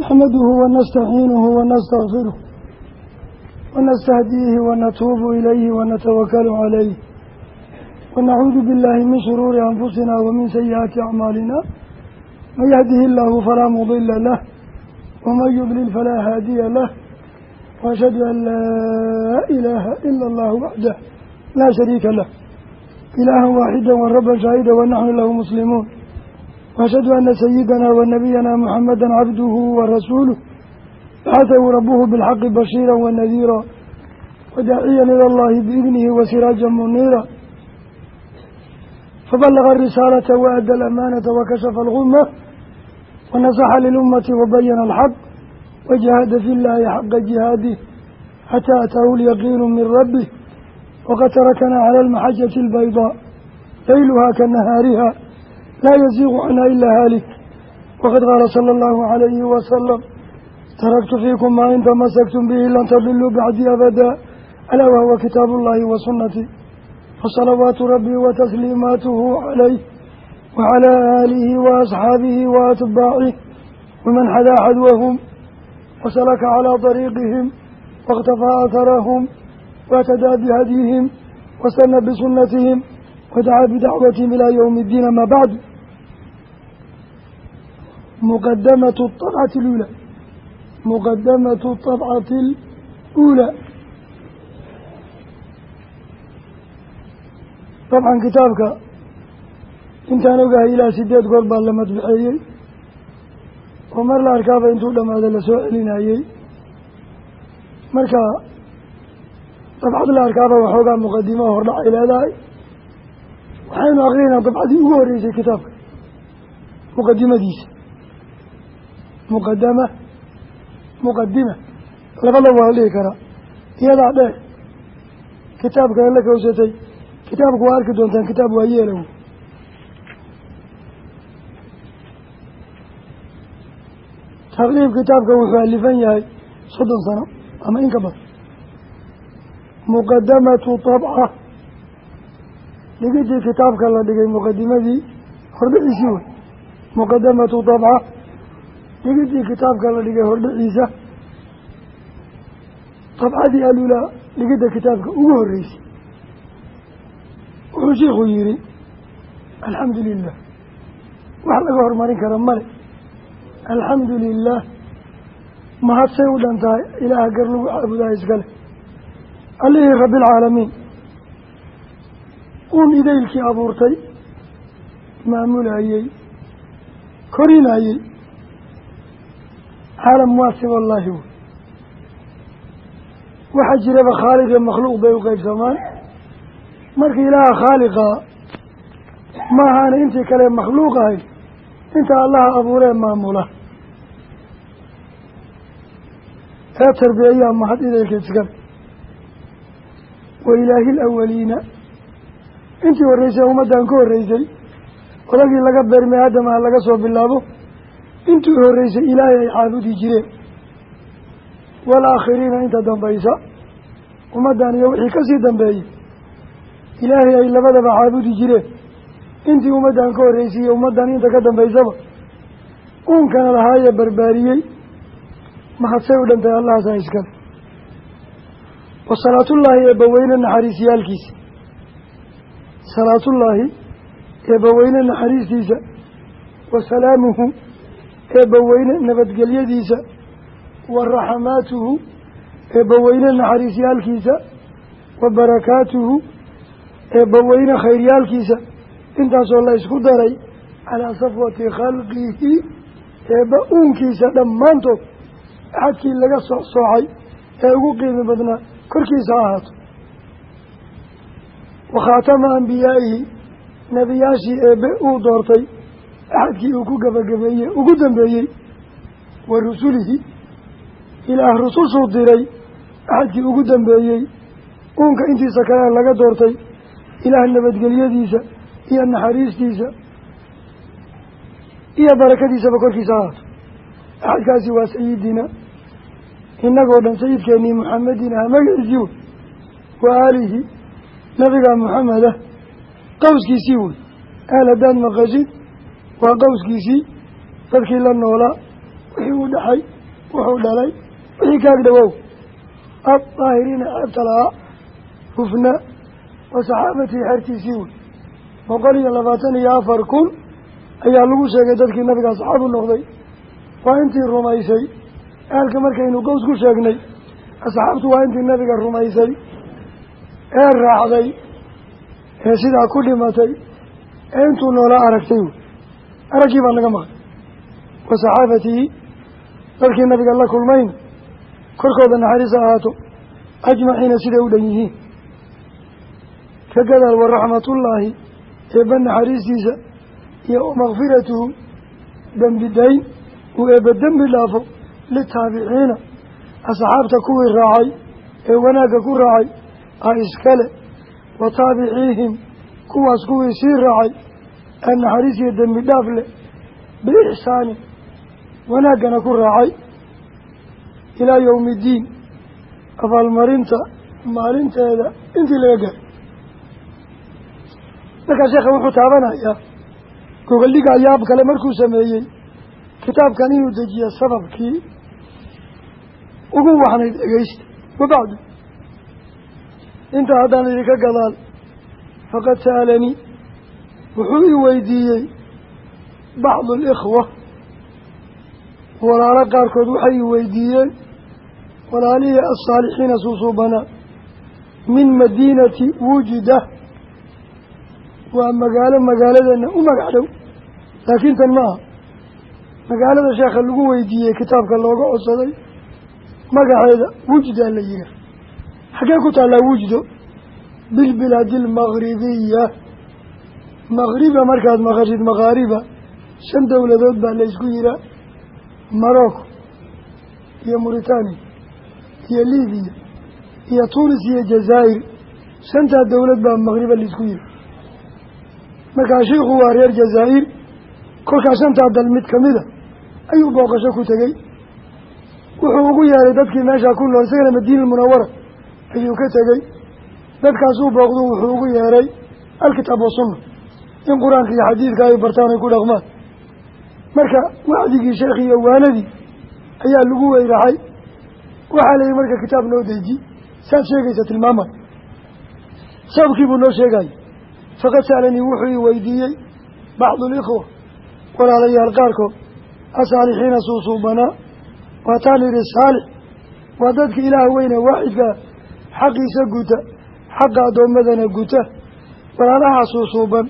naxmaduhu wanastaciinuhu wanastakfiruh wanastahdiihi wanatuubu ilayhi wanatawakalu calayh wanacuudu biاllaahi min shuruuri anfusina wamin sayi'aati acmaalina man yahdihi illaahu falaa mudila lah waman yudlil falaa haadiya lah waashhadu an laa ilaaha ila allahu waxdah laa shariika lah ilaahan waaxida wa rabban shaahida wanaxnu lahu muslimuun waashhadu ana sayidanaa wa nabiyana muxamada cabduhu wa rasuuluh baxasahu rabuhu bilxaqi bashiira wa nadiira wadaaciyan ila allahi biidnihi wa siraaja muniira fabalaga arisaalata wa adda alamaanata wa kashafa alguma wa nasaxa lilummati wabayana alxaq wajahada fi llaahi xaqa jihaadih xataa ataahu lyaqiinu min rabbih waqad tarakanaa cala almaxajati albaydaa layluhaa ka nahaariha laa yasiiqu canha ilaa haalik waqad qaala sala allahu calayhi wasalam taraktu fiikum maa in tamasaktum bihi lan tadiluu bacdii abadaa alaa wahwa kitaabu ullaahi wa sunnatii fasalawaatu rabbii wa tasliimaatuhu calayh wacalaa aalihi wa asxaabihi wa atbaacih waman xadaa xadwahum wasalaka calaa dariiqihim wاktafaa atharahum waatadaa bihadyihim wasana bisunatihim wadacaa bidacwatihim ilaa ywmi اddiin ama bacd muqadamatu alabcati aluulaa muqadamatu alabcati aluulaa dabcan kitaabka intaan ogahay ilaa sideed goor baa la madbaxeeyey oo mar la arkaaba intuu dhammaada la soo celinayey marka dabcad la arkaaba waxoogaa muqadimaha hordhacay leedahay waxaynu akrinaa dabcadii ugu horreysay kitaabka muqadimadiisa muqadama muqadima labada waa la dhihi karaa iyadaa dheer kitaabka la kawsatay kitaabku waa arki doontaan kitaab waa yeelow taqriib kitaabka wuxuu alifan yahay soddon sano ama in ka badan. Muqadamatu tabca. Dhigidii kitaabka la dhigay muqadimadii hordhiciisii wey muqadamatu tabca dhigidii kitaabka la dhigay hordhiciisa dabcadii alulaa dhigidda kitaabka ugu horreysay wuxuu sheikhu yihi alxamdu lilah wax laga horumarin kara male alxamdu lilah mahadsay u dhan tahay ilaaha gar lagu caabudaha iskale allihii rabbialcaalamiin uun idaylkii abuurtay maamulayey korinayey caalam waasi wallaahi wey waxaa jiraba khaaliq iyo makhluuq bay u qeybsamaan marka ilaaha khaaliqaa maahaana intii kale makhluuq ahayd inta allaha abuuree maamula. Ee tarbiyayaa mahad idaylka iskale wa ilaahi alawaliina intii horreysay ummaddan ka horreysay odagii laga beermay aadamaha laga soo bilaabo intii horreysay ilaahay ay caabudi jireen. Waalaakhiriina inta dambaysa ummaddan iyo wixii ka sii dambeeyey ilaahay ay labadaba caabudi jireen. Intii ummaddan ka horreysay iyo ummaddan inta ka dambaysaba uunkana lahaayee barbaariyey mahadsay u dhantahay allahaasaa iskale wa salaatullaahi eebbaweyne naxariisyaalkiisa salaatullaahi eebbaweyne naxariistiisa. Wa salaamuhu eebbaweyne nabadgelyadiisa wa raxamaatuhu eebbaweyne naxariisyaalkiisa wa barakaatuhu eebbaweyne khayryaalkiisa intaasoo la isku daray calaa safwati khalqihi eebba uunkiisa dhammaantood axadkii laga soo soocay ee ugu qiimi badnaa korkiisa ha ahaato. Wa khaatama ambiyaa'ihi nebiyaashii eebbe uu doortay axadkii uu ku gabagabeeyey ugu dambeeyey wa rusulihi. Ilaah rusushuu diray axadkii ugu dambeeyey uunka intiisa kale laga doortay ilaah nabadgelyadiisa iyo naxariistiisa iyo barakadiisaba korkiisa ha ahaato axadkaasi waa sayidina innagoo dhan sayidkeennii muxamedin ah magaciisii wey. Wa aalihi nabiga maxameda qowskiisii wey. Aal haddaad maqashid waa qowskiisii dadkii la noolaa wixii uu dhaxay wuxuu dhalay wixii kaag dhawow addaahiriina ceebta lahaa hufna wa saxaabatii xertiisii wey boqol iyo labaatan iyo afar kun ayaa lagu sheegay dadkii nabiga asxaabu noqday. Waa intii rumaysay. Aalka markaynu gows ku sheegnay asxaabtu waa intii nabiga rumaysay ee raacday ee sidaa ku dhimatay ee intuu noolaa aragtay. wey araggii baa naga maqan wa saxaabatihi dadkii nabiga la kulmayn korkooda naxariis ahaato ajmaciina siday u dhan yihiin. Ka gadaal wa raxmatullaahi eebba naxariistiisa iyo wamakfiratuhu dembi dayn uu eebba dembi dhaafo litaabiciina asxaabta kuwii raacay ee wanaagga ku raacay a iskale wa taabiciihim kuwaas kuwii sii raacay ee naxariis iyo dembi dhaaf leh biixsaani wanaaggana ku raacay ilaa yowmi iddiin abaalmarinta maalinteeda intii laga gaaray markaa sheekha wuxuu taabanayaa gogoldhiga yaab kale markuu sameeyey kitaabkan inuu dejiya sababkii ugu waxnayd dhegeysta wabacdu intaa haddaan idinka gadaal faqad sa'alanii wuxuu i weydiiyey bacdu alikhwa. Walaalo qaarkood waxay i weydiiyeen walaalihii alsaalixiina suusuubanaa min madiinati wujida. Waa magaalo magaaladeena u magac dhow laakiin tan ma aha. Magaalada sheekha lagu weydiiyey kitaabka looga codsaday magaceeda wujdaa la yihaa xaggee ku taallaa wujdo? Bilbilaadi almagribiya magriba markaad maqashid maqaariba shan dowladood baa la ysku yihaa morocco iyo muritaaniya iyo libiya iyo tunis iyo jazaa'ir shantaa dowlad baa maqriba la isku yihi markaa shiikhu waa reer jazaa'ir kolkaa shantaa dal mid kamida ayuu booqasho ku tegey. Wuxuu ugu yeeray dadkii meeshaa ku nool isagana madiina munawara ayuu ka tegey. Dadkaasuu booqdu wuxuu ugu yeeray alkitaab wasunna in qur'aanka iyo xadiidka ay bartaan ay ku dhaqmaan. Marka wacdigii sheekhi iyo waanadii ayaa lagu weyraxay waxaa la yihi marka kitaab noo deji saad sheegaysa tilmaamay sababkii buu noo sheegayay faqad saalanii wuxuu ii weydiiyey bacdu alikhwa walaalayaal qaarkood asaalixiina suusuubanaa waataan idhi saalix waa dadka ilaah weyne waaxidkaa xaqiisa guta xaqa addoommadana guta walaalaha suusuuban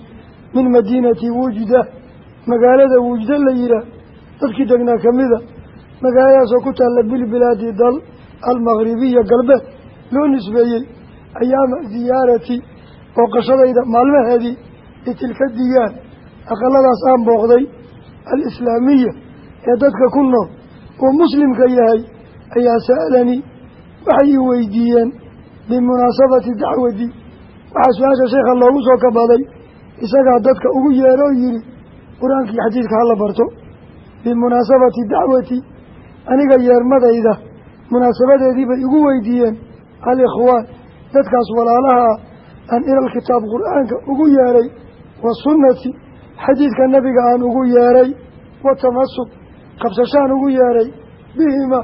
min madiinati wujda magaalada wujda la yihaah dadkii degnaa kamida magaaladaasoo ku taalla bilbilaadi dal almagribiya galbeed loo nisbeeyey ayaama ziyaarati booqashadayda maalmaheedii litilka diyaar aqaladaas aan booqday alislaamiya ee dadka ku nool uu muslimka yahay ayaa sa'alanii waxay ii weydiiyeen bimunaasabati dacwati waxaa su'aasha sheekha loogu soo kabaday isagaa dadka ugu yeeroo yidhi qur'aankii xadiidka hala barto. Bimunaasabati dacwati aniga yeermadayda munaasabadeedii bay igu weydiiyeen. Alikhwaan dadkaas walaalaha aan ilalkitaab qur'aanka ugu yeeray wa sunnati xadiidka nabiga aan ugu yeeray wa tamasuk qabsashaan ugu yeeray bihima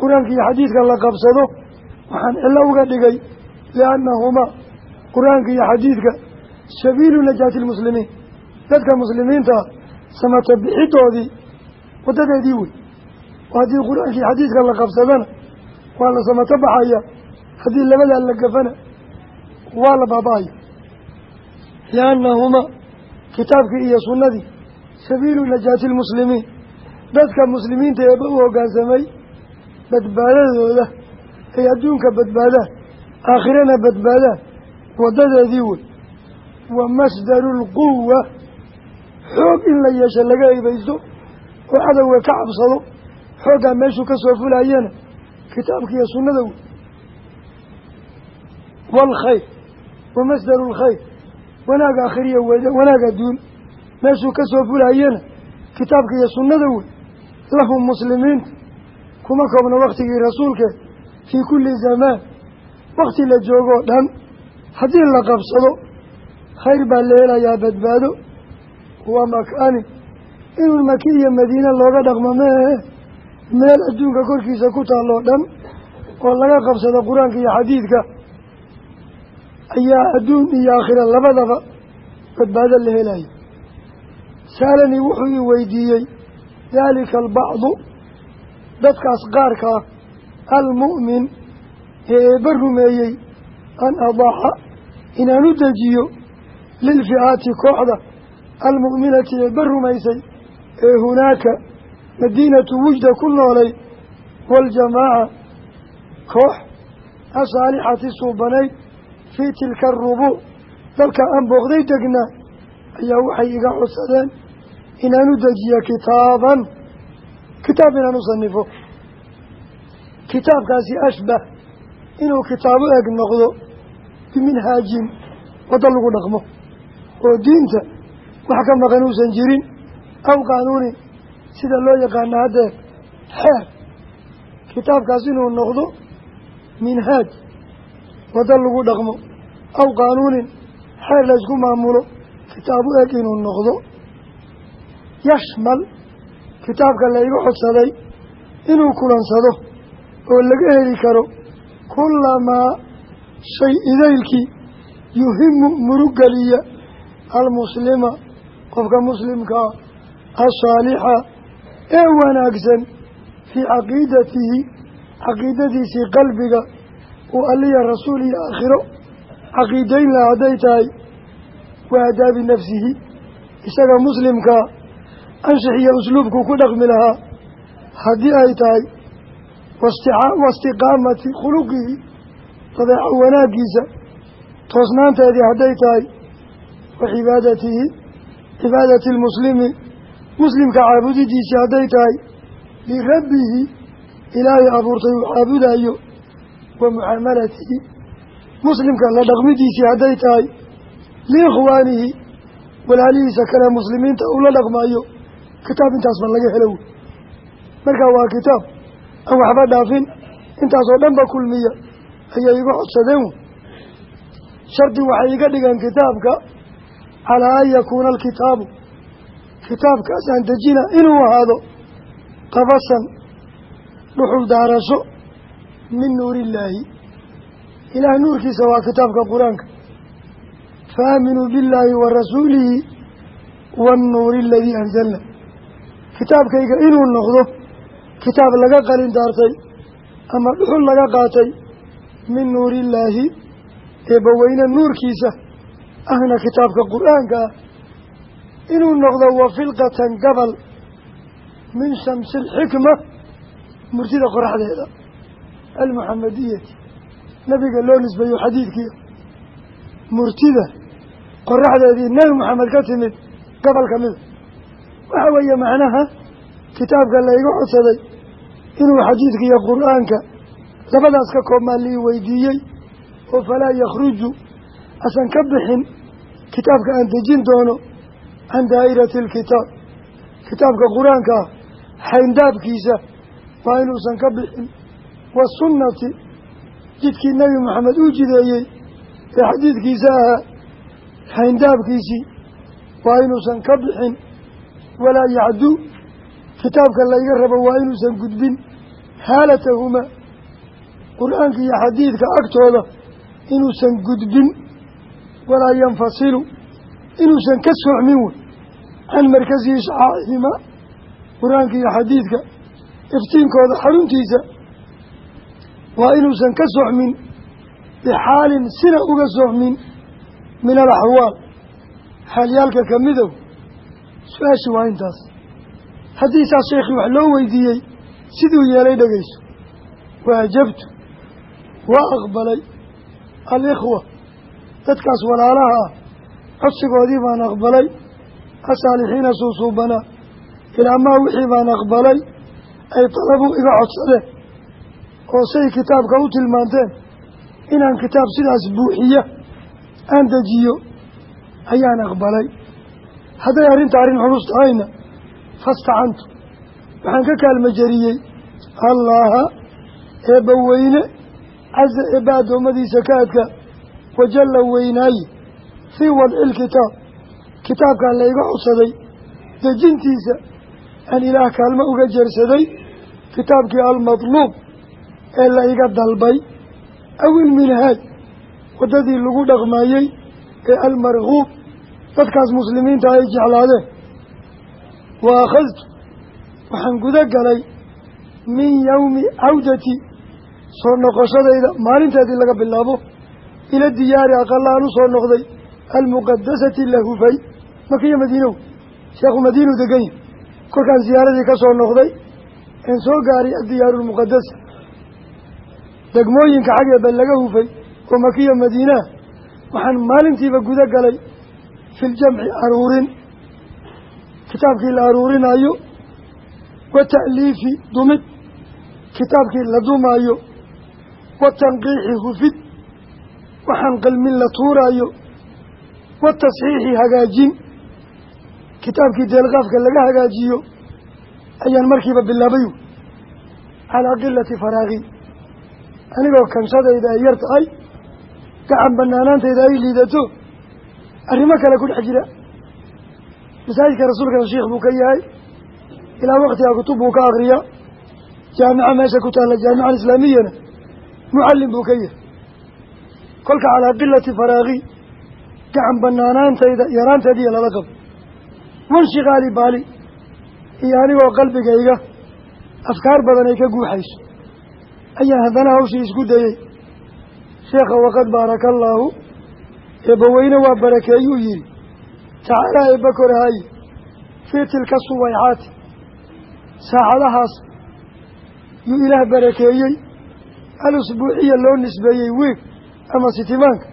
qur'aanka iyo xadiidka la qabsado waxaan cillo uga dhigay liannahumaa qur'aanka iyo xadiidka sabiilu najaati lmuslimiin. Dadka muslimiinta ah samata bixidoodii waddadeedii wey. Haddii qur'aankii xadiidka la qabsadana waa la samato baxaya haddii labadaa la gafana waa la baaba-aya. Liannahumaa kitaabkii iyo sunnadii sabiilu najaati lmuslimiin. Dadka muslimiinta eeba u hoggaansamay badbaadadooda ay adduunka badbaadaan aakhirana badbaadaan waddadeedii wey wa masdaru lquwa xoog in la yeesho laga ebaysto oo cadowga ka cabsado xooggaa meeshuu ka soo fulayana kitaabka iyo sunnada wey waalkhayr wa masdaru lkhayr wanaag aakhiriya wanaag adduun. Meeshuu ka soo fulayana kitaabka iyo sunnada wey lahum muslimiinta kuma koobna waktigii rasuulkeed fii kulli zamaan. Wakti la joogoo dhan haddii la qabsado khayr baa la helayaa badbaado. Wa makaanin inuu maki iyo madiine looga dhaqmo meehe meel adduunka korkiisa ku taalloo dhan oo laga qabsado qur'aanka iyo xadiidka ayaa adduun iyo aakhira labadaba badbaado la helayo. Saalanii wuxuu ii weydiiyey daalika albacdu dadkaas qaarka ah almu'min ee eebba rumeeyey an adaaxa inaan u dejiyo lilfi'aati kooxda almu'minati eebba rumaysay ee hunaaka madiinatu wujda ku noolay waaljamaaca koox asaalixati suubanayd fii tilka arubuuc dalka aan booqday degnaa ayaa waxay iga codsadeen inaan u dejiyo kitaaban kitaab inaan u sanifo kitaabkaasi ashbah inuu kitaabo eg noqdo biminhaajin waddo lagu dhaqmo oo diinta wax ka maqan uusan jirin. Aw qaanuunin sida loo yaqaano haddee xeer kitaabkaas inuu noqdo minhaaj waddo lagu dhaqmo. Aw qaanuunin xeer laysku maamulo kitaabu eg inuu noqdo. Yashmal kitaabka layga codsaday inuu kulansado oo laga heli karo kullamaa shay idaylkii yuhimu murugeliya almuslima qofka muslimkaa asaalixa ee wanaagsan fii caqiidatihi caqiidadiisii qalbiga uu alliya rasuul iyo aakhiro caqiidayn laha hadday tahay wa aadaabi nafsihi isaga muslimkaa anshax iyo usluubkuu ku dhaqmi lahaa haddii ay tahay wastiqaamati khuluqihi dabeeco wanaaggiisa toosnaanteedii hadday tahay wa cibaadatihi cibaadati lmuslimi muslimka caabudidiisii hadday tahay lirabbihi ilaahay abuurtay uu caabudayo wa mucaamalatihi muslimka la dhaqmidiisii hadday tahay liikhwaanihi walaalihiisa kale muslimiinta uu la dhaqmayo kitaab intaasba laga helo wey marka waa kitaab aan waxba dhaafin intaasoo dhanba kulmiya ayay iga codsadeen shardi waxay iga dhigeen kitaabka calaa an yakuuna alkitaabu kitaabkaas aan dejina inuu ahaado qabasan dhuxul daarasho min nuurillaahi ilaah nuurkiisa waa kitaabka qur'aanka fa aaminuu billaahi wa rasuulihi waannuuri aladii anzalna kitaabkayga inuu noqdo kitaab laga qalin daartay ama dhuxul laga qaatay min nuurillaahi eebbaweyne nuurkiisa ahna kitaabka qur'aanka ah inuu noqdo wafilqatan gabal min shamsi alxikma murtida qoraxdeeda almuxamadiyati nabiga loo nisbeeyo xadiidkiia murtida qoraxdeedii nebi moxamed ka timid gobol ka mida waxa weeye macnaha kitaabka layga codsaday inuu xadiidka iyo qur'aanka labadaas ka koobmaa lii weydiiyey oo falaa yakhruju asan ka bixin kitaabka aan dejin doono can daa'irati alkitaab. Kitaabka qur'aanka ah xayndaabkiisa waa inuusan ka bixin. Wasunnati jidkii nebi moxamed uu jideeyey ee xadiidkiisa ahaa xayndaabkiisii waa inuusan ka bixin. Walaa yacduu kitaabka layga rabo waa inuusan gudbin. Haalatahuma qur'aanka iyo xadiidka agtooda inuusan gudbin walaa yanfasilu inuusan ka socmin wey. Can markasihi shacaacihimaa qur'aanka iyo xadiidka iftiinkooda xaruntiisa waa inuusan ka socmin bixaalin sina uga socmin min alaxwaal. Xaalyaalka ka midow su'aashi waa intaas. Haddii saas sheekhii wax loo weydiiyey siduu yeelay dhegeyso waajabtu waa aqbalay alikhwa dadkaas walaalaha ah codsigoodii baan aqbalay asaalixiina suusuubanaa ilaa maa wixii baan aqbalay ay dalabuu iga codsadeen oo say kitaabka u tilmaanteen inaan kitaab sidaas buuxiya aan dejiyo ayaan aqbalay. Hadday arrinta arrin culus tahayna fastacantu waxaan ka kaalmajariyey allaaha eebba weyne casa eebba addoommadiisa ka adka wajalla weynaaye fii wadci lkitaab kitaabkaa layga codsaday dejintiisa aan ilaah kaalmo uga jeersaday kitaabkii almatluub ee la iga dalbay aw ilminhaaj waddadii lagu dhaqmayey ee almarguub dadkaas muslimiinta ay jeclaadeen. Wa akhadtu waxaan guda galay min yowmi cawdati soo noqoshadayda maalinteedii laga bilaabo ila diyaari aqala aan u soo noqday almuqadasati la hufay makiyo madiinow sheekhu madiinuu degan yahy kolkaan ziyaaradii ka soo noqday een soo gaaray addiyaaru lmuqadasa degmooyinka xaggeeba laga hufay oo makiya madiinaha waxaan maalintiiba guda galay filjamci aruurin. Kitaabkii la aruurinayo wa ta'liifi dumid. Kitaabkii la dumaayo wa tanqiixi hufid waxaan qalmin la tuuraayo wa tasxiixi hagaajin. Kitaabkii deelqaafka laga hagaajiyo ayaan markiiba bilaabay. Calaa qilati faraaqi anigoo kanshadayda ay yar tahay gacan banaanaantayda ay liidato arrimo kale ku dhex jira. Masaajidka rasuulkana shiikh buu ka yahay. Ilaa waktigaa kutub buu ka akriyaa jaamica meesha ku taalla jaamica alislaamiyana mucallim buu ka yahay kolka calaa qilati faraaqi gacan banaanaantayda yaraanteediiyo lala qabo wanshiqaali baali iyo anigoo qalbigayga afkaar badan ay ka guuxayso. Ayaan haddana hawshii isku dayey sheekha waqad baaraka allaahu eebbaweyne waa barakeeyuu yihi tacaala eebba korahaye fii tilka suwayxaati. Saacadahaas yuu ilaah barakeeyey alusbuuciya loo nisbeeyey wiig ama sitimaanka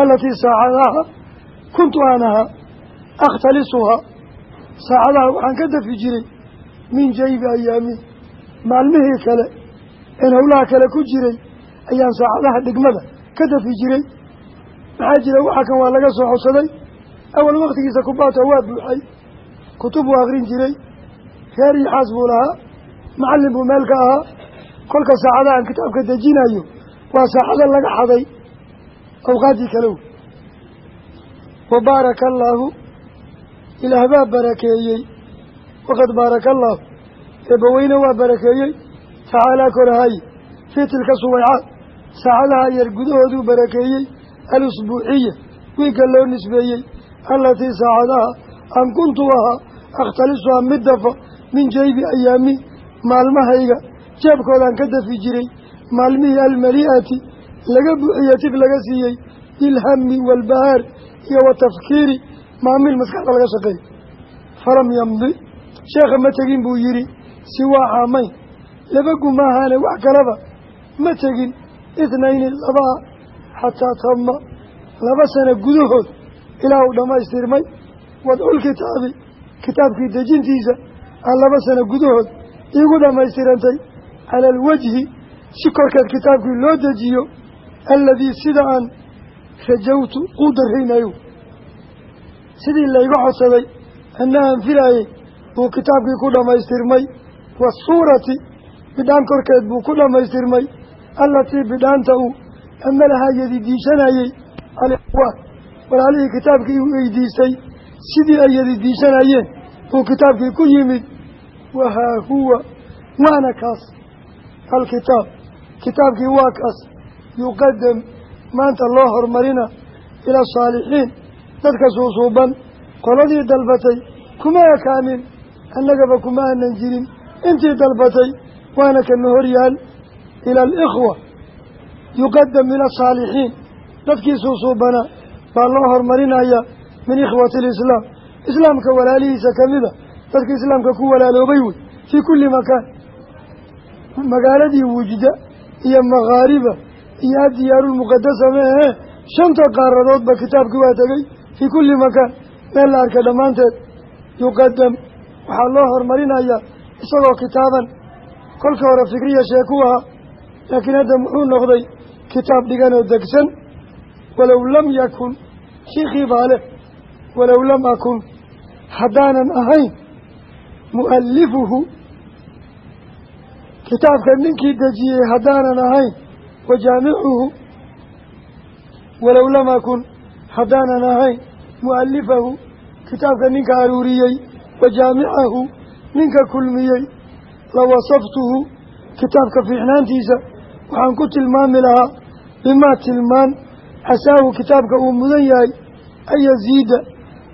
alatii saacadaha kuntu aan ahaa akhtalisuhaa saacadaha waxaan ka dafi jiray min jaybi ayaami maalmihii kale een howlaha kale ku jiray ayaan saacadaha dhigmada ka dafi jiray maxaa jira waxaa kan waa laga soo xodsaday awal waktigiisa kubaata waa buuxay kutub buu akrin jiray reer iyo xaas buu lahaa macallin buu meel ka ahaa kolka saacadahan kitaabka dejinayo waa saacado laga xaday awqaaddii kale wey wa baaraka allaahu ilaah baa barakeeyey waqad baaraka allaahu eebbaweyne waa barakeeyey tacaalaa korahaye fii tilka suwaycaad saacadaha yar gudahooduu barakeeyey alusbuuciya wiigga loo nisbeeyey allatii saacadaha an kuntu ahaa akhtalisuhaa mid dafa min jaybi ayaami maalmahayga jeebkoodaan ka dafi jiray maalmihii almali'ati laga buuxiye tif laga siiyey bilhami waalbahaar iyo watafkiiri maamil maskaxda laga shaqeey falam yamdi. Sheekha ma tegin buu yidhi siwaa caamayn laba gumaahaane wax kalaba ma tegin ithnayni labaa xataa tama laba sano gudahood ilaa uu dhammaystirmay wadculkitaabi kitaabkii dejintiisa aan laba sano gudahood iigu dhammaystirantay. Cala alwajhi si korkeed kitaabkii loo dejiyo alladii sida aan rajawtu quu darraynayo. Sidii layga codsaday annahan filaayey buu kitaabkii ku dhammaystirmay. Waasuurati bidhaan korkeed buu ku dhammaystirmay. Allatii bidhaanta uu amalahaa yadidiishanayey alikhwaan walaalihii kitaabkii uu weydiistay sidii ay yadidiishanayeen buu kitaabkii ku yimid. Wahaa huwa waana kaas alkitaab kitaabkii waa kaas yuqadam maanta loo hormarina ila asaalixiin dadka suusuuban qoladii dalbatay kuma ekaanin annagaba kuma aanan jirin. Intii dalbatay waana kana horyaal ila alikhwa yuqadam ila asaalixiin dadkii suusuubana baa loo hormarinaya min ikhwati alislaam. Islaamka walaalihiisa kamida dadka islaamka ku walaaloobay wey fii kulli makaan. Magaaladii wujda iyo makhaariba iyo addiyaaruulmuqadasa ma ahee shanta qaaradoodba kitaabkii waa tegey. Fii kulli makaan meel la arka dhammaanteed yuqadam waxaa loo hormarinayaa isagoo kitaaban. Kolkii hore fikriya sheeku ahaa laakiin hadda muxuu noqday kitaab dhigan oo degsan. Walow lam yakun shiikhii baa leh. Walow lam akun haddaanan ahayn mu'allifuhu. Kitaabka ninkii dejiyey haddaanan ahayn wa jaamicuhu walow lam akun haddaanan ahayn mu'allifahu kitaabka ninka aruuriyey wa jaamicahu ninka kulmiyey lawasaftuhu kitaabka fiicnaantiisa waxaan ku tilmaami lahaa bimaa tilmaan casaahu kitaabka uu mudan yahay an yasiida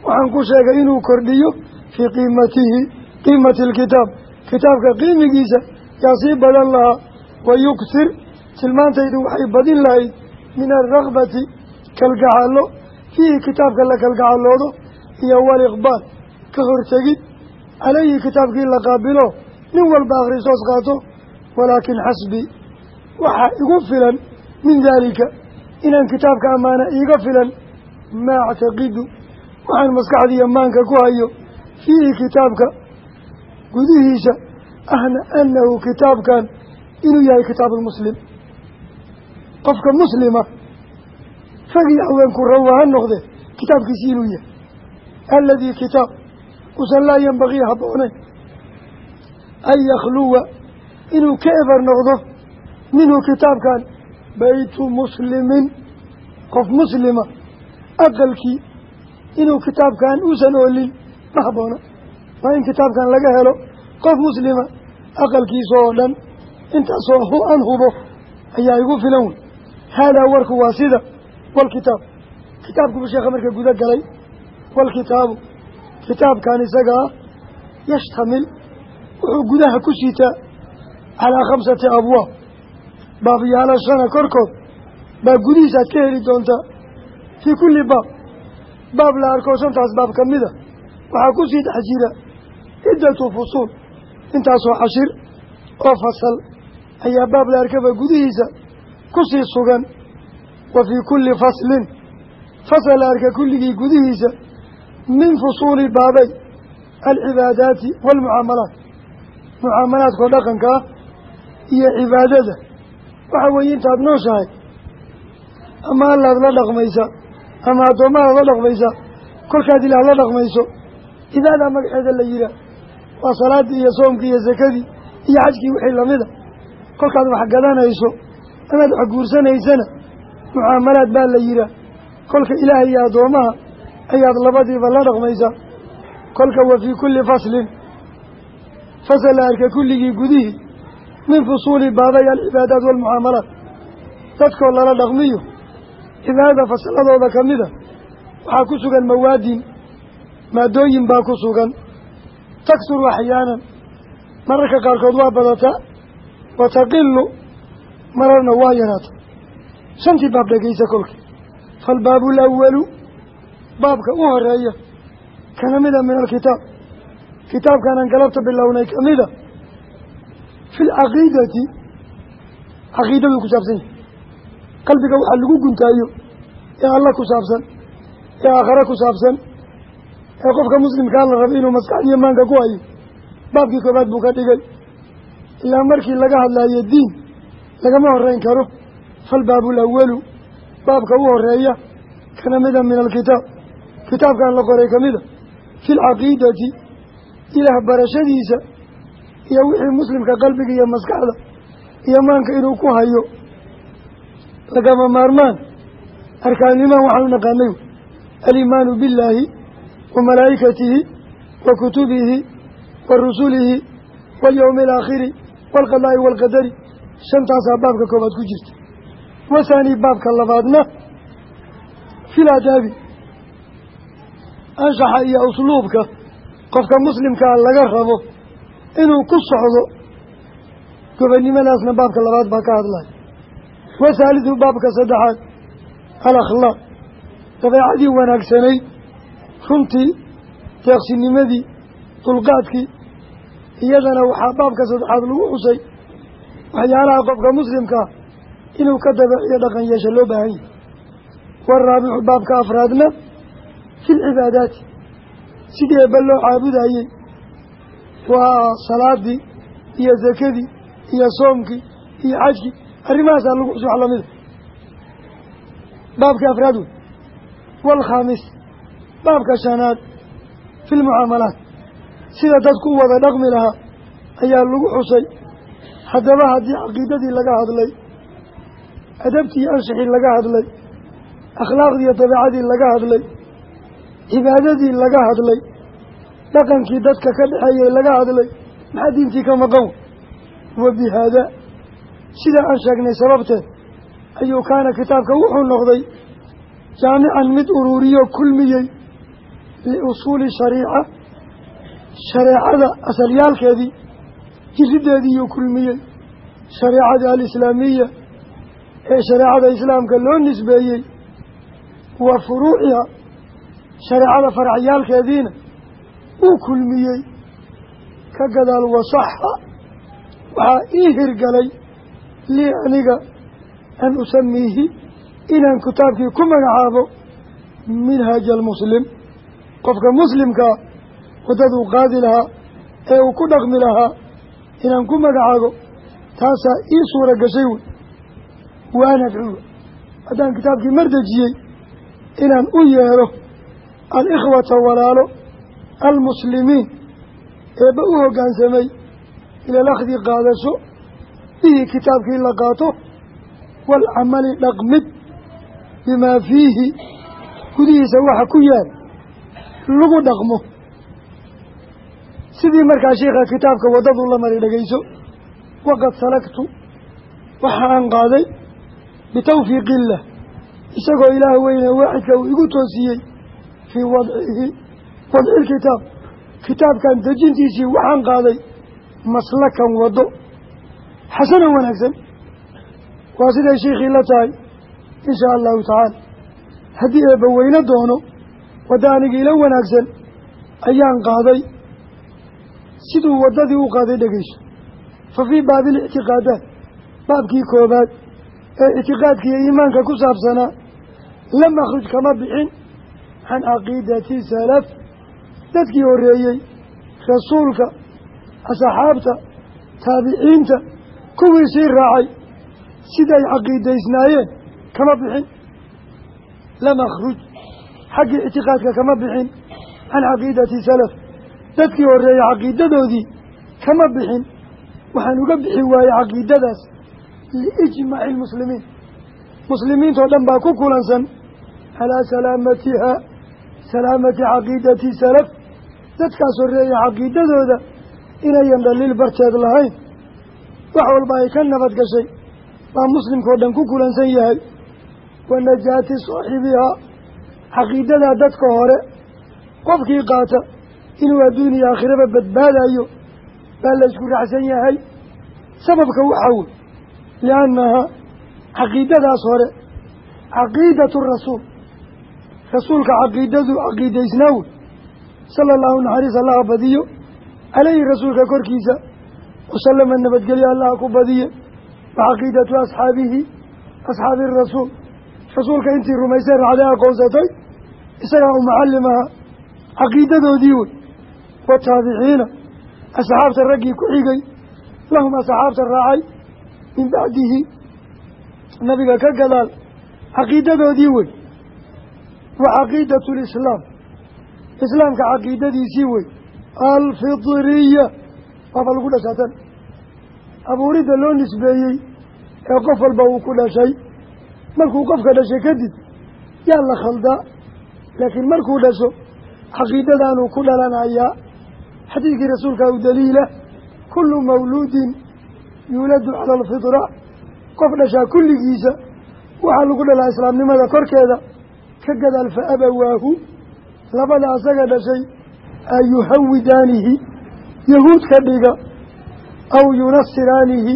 waxaan ku sheegay inuu kordhiyo fii qiimatihi qiimati alkitaab kitaabka qiimigiisa yaa sii badan lahaa wa yuksir tilmaantaydu waxay badin lahayd min alrakbati kalgacallo. Fiihi kitaabka la kalgacalloodo iyo waliqbaal ka hortegid calayhi kitaabkii la qaabilo nin walba akhrisoos qaato walaakin xasbii waxaa igu filan min daalika inaan kitaabka ammaana iiga filan maa actaqidu. Waxaan maskaxdiiyo maanka ku hayo fiihi kitaabka gudihiisa ahna annahu kitaabkan inuu yahay kitaabulmuslim qofka muslima rag haweenku rawa ha noqde kitaabkiisi inuu yahay. Aladii kitaab usan laa yambagii habboonayn an yakhluwa inuu ka eber noqdo minhu kitaabkan baytu muslimin. Qof muslima aqalkii inuu kitaabkan uusan oolin ma habboona waa in kitaabkan laga helo qof muslima aqalkiisa oo dhan intaasoo hu an hubo ayaa igu filan wey haadaa warku waa sida walkitaab kitaabkubu sheekha marka gudo galay walkitaabu kitaabkan isaga ah yashtamil wuxuu gudaha ku siitaa calaa khamsati abwaab baabyaalo shana korkood baa gudihiisaad ka heli doontaa fii kulli baab baab la arko shantaas baab ka mida waxaa ku sii dhex jira ciddatu fusuul intaasoo cashir oo fasal ayaa baab la arkaba gudihiisa ku sii sugan wa fii kulli faslin fasal arka kulligii gudihiisa min fusuuli baabay alcibaadaati waalmucaamalaat mucaamalaadkoo dhaqanka ah iyo cibaadada. Waxa weeye intaad nooshahay ama allaad la dhaqmaysa ama addoommadaad la dhaqmaysa kolkaad ilaah la dhaqmayso ibaadaa magaceeda la yihaah waa salaaddii iyo soomkii iyo sakadii iyo xajkii wixii lamida kolkaad wax amaad wax guursanaysana mucaamalaad baa la yihaah kolka ilaah iyo addoommaha ayaad labadiiba la dhaqmaysaa kolka wa fii kulli faslin fasal la arka kulligii gudihii min fusuuli baabay alcibaadaat waalmucaamalaat dadkoo lala dhaqmiyo cibaadada fasaladooda ka mida waxaa ku sugan mawaadin maadooyin baa ku sugan. Taksuru axyaanan mararka qaarkood waa badataa wa taqilu mararna waa yaraata shantii baab dhegeysa kolka faalbaabu alawalu baabka u horreeya kana mida min alkitaab. Kitaabkanan galabta bilownay kamida fi lcaqiidati caqiidaduu ku saabsan yahay qalbiga waxaa lagu guntaayo ee alla ku saabsan ee aakhare ku saabsan ee qofka muslimkaa la raba inuu maskaxdiyo maanka ku hayo baabkii koobaad buu ka dhigay. Ilaa markii laga hadlaayo diin lagama horeyn karo. Falbaabu alawalu baabka u horreeya kana mida min alkitaab. Kitaabkan la qoray kamida fi lcaqiidati ilaah barashadiisa iyo wixii muslimka qalbiga iyo maskaxda iyo maanka inuu ku hayo. Lagama maarmaan arkaanimaan waxaan u naqaanay alimaanu billaahi wa malaa'ikatihi wa kutubihi wa rusulihi walyowmi alaakhiri waalqadaa'i waalqadari shantaasaa baabka koobaad ku jirta. Wahaani baabka labaadna fil aadaabi anshaxa iyo usluubka qofka muslimkaa laga rabo inuu ku socdo gobonnimadaasna baabka labaad baa ka hadlaya wathaalidu baabka saddexaad alakhlaaq dabeecadii wanaagsanayd runtii deeqsinimadii dulqaadkii iyadana waxaa baabka saddexaad lagu xusay waxyaalaha qofka muslimkaa inuu ka dabeeciyo dhaqan yeesha loo baahan yahay. Waaraabicu baabka afraadna fi lcibaadaati sidii eebba loo caabudayey waa salaadii iyo sakadii iyo soomkii iyo xajkii arrimahaasaa lagu xus wax lamida baabka afraad wey waalkhaamis baabka shanaad. Fi lmucaamalaat sida dadku u wada dhaqmi lahaa ayaa lagu xusay haddaba haddii caqiidadii laga hadlay adabtii anshixii laga hadlay akhlaaqdii iyo dabeecadii laga hadlay cibaadadii laga hadlay dhaqankii dadka ka dhexeeyey laga hadlay maxaa diintii ka maqan? Wa bi haada. Sida aan sheegnay sababteed ayuu kaana kitaabka wuxuu noqday jaamican mid uruuriyo kulmiyey liusuuli shariica shareecada asalyaalkeedii jirideediiyuu kulmiyey shareecada alislaamiya ee shareecada islaamka loo nisbeeyey wa furuuciha shareecada faracyaalkeediina uu kulmiyey ka gadaal wasaxa waxaa ii hirgalay lii aniga an usamiihi inaan kitaabkii ku magacaabo minhaaja almuslim. Qofka muslimkaa waddaduu qaadi lahaa ee uu ku dhaqmi lahaa inaan ku magacaabo taasaa ii suura gashay wey. Waan adcuwa haddaan kitaabkii mardejiyey inaan u yeero alikhwata walaalo almuslimiin eebba u hoggaansamay ilalakhdi qaadasho bihii kitaabkii la qaato waalcamali dhaqmid bimaa fiihi gudihiisa waxa ku yaal lagu dhaqmo sidii markaa sheikha kitaabka waddadu la maray dhegayso waqad salagtu waxa aan qaaday bitawfiiqi illah isagoo ilaah weyne waaxidka uu igu toosiyey fii wadcihi wadci lkitaab kitaabkan dejintiisii waxaan qaaday maslakan waddo. Xasanan wanaagsan. Waa siday shiikhii la tahay in shaa allahu tacaala. Haddii eebba weyne doono wadda aniga ila wanaagsan ayaan qaaday siduu waddadii u qaaday dhegeyso fa fii baabi alictiqaadaat baabkii koobaad ee ictiqaadka iyo iimaanka ku saabsanaa lam akhruj kama bixin can caqiidati salaf. Dadkii horreeyey rasuulka asxaabta taabiciinta kuwii sii raacay siday caqiidaysnaayeen kama bixin. Lam akhruj xaggii ictiqaadka kama bixin can caqiidati salaf dadkii horreeyey caqiidadoodii kama bixin. Waxaan uga bixi waayey caqiidadaas liijmaaci almuslimiin muslimiintoo dhan baa ku kulansan. Calaa salaamatiha salaamati caqiidati salaf. Dadkaas horreeya caqiidadooda inayan dhaliil barteed lahayn. Wax walba ay ka nabad gashay. Baa muslimkao dhan ku kulansan yahay. Wa najaati saaxibihaa caqiidadaa dadka hore. Qofkii qaata inuu adduuniya aakhiraba badbaadayo baa la isku raacsan yahay. Sababka waxaa wey liannahaa caqiidadaas hore caqiidatu rasuul rasuulka caqiidadu caqiidaysnaa wey sala allahu naxariis allaha badiyo caleyhi rasuulka korkiisa wasalama nabadgelyo allaha ku badiye wa caqiidatu asxaabihi asxaabi rasuul. Rasuulka intii rumaysay raacday aqoonsatay isagaa u macallimaha caqiidadoodii wey wataabiciina asxaabta raggii ku xigay lahum asxaabta raacay min bacdihi nabiga ka gadaal caqiidadoodii wey wa caqiidatu lislaam islaamka caqiidadiisii wey alfitriya waaba lagu dhashaatan abuuridda loo nisbeeyey ee qof walba uu ku dhashay markuu qofka dhashay kadib yaa la khaldaa. Laakiin markuu dhasho caqiidadaanuu ku dhalanayaa xadiidkii rasuulka u daliila kullu mawluudin yuuladu cala alfitra qof dhashaa kulligiisa waxaa lagu dhalaa islaamnimada korkeeda ka gadaal fa abawaahu. Labada asaga dhashay an yuhawidaanihi yahuud ka dhiga aw yunasiraanihi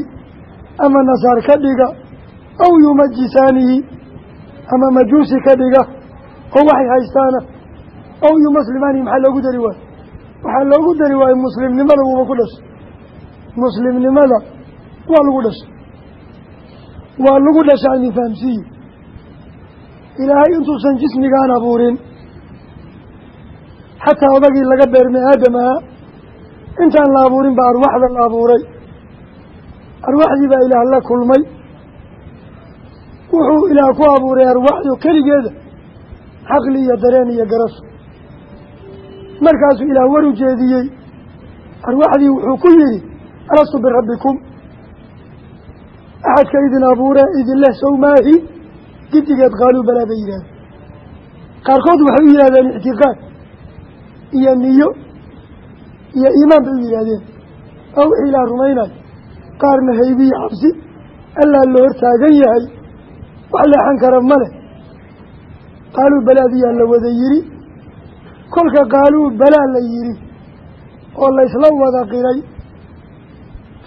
ama nasaar ka dhiga aw yumajisaanihi ama majuusi ka dhiga oo waxay haystaana. Aw yumaslimaanihi maxaa loogu dari waayo waxaa loogu dari waayo muslimnimada wuuba ku dhashay. Muslimnimada waa lagu dhashay. Waa lagu dhashaa idin fahamsiiye ilaahay intuusan jismigaan abuurin. Xataa odagii laga beermay aadam ahaa intaan la abuurin baa arwaaxda la abuuray. Arwaaxdii baa ilaah la kulmay. Wuxuu ilaah ku abuuray arwaaxdu keligeeda caqli iyo dareen iyo garasho markaasuu ilaah war u jeediyey arwaaxdii wuxuu ku yidhi alastu birabbikum axadka idin abuuree idinleh sawmaahi gidigeed qaaluu balaa bay yidhahdeen. Qaarkood waxay u yidhahdeen ictiqaad iyo niyo iyo iimaan bay u yidhaahdeen. Oo wixii ilaah rumaynayo qaarna haybiyi cabsi allaa la hortaagan yahay wax leexan kara ma leh. Qaaluu balaadiyaa la wada yidhi kolka qaaluu balaa la yidhi oo laysla wada qiray